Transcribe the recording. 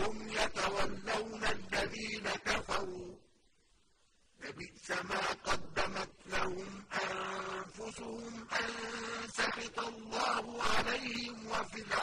هم يتولون الذين كفروا. لبئس ما قدمت لهم أنفسهم أن سخط الله عليهم وفي العالمين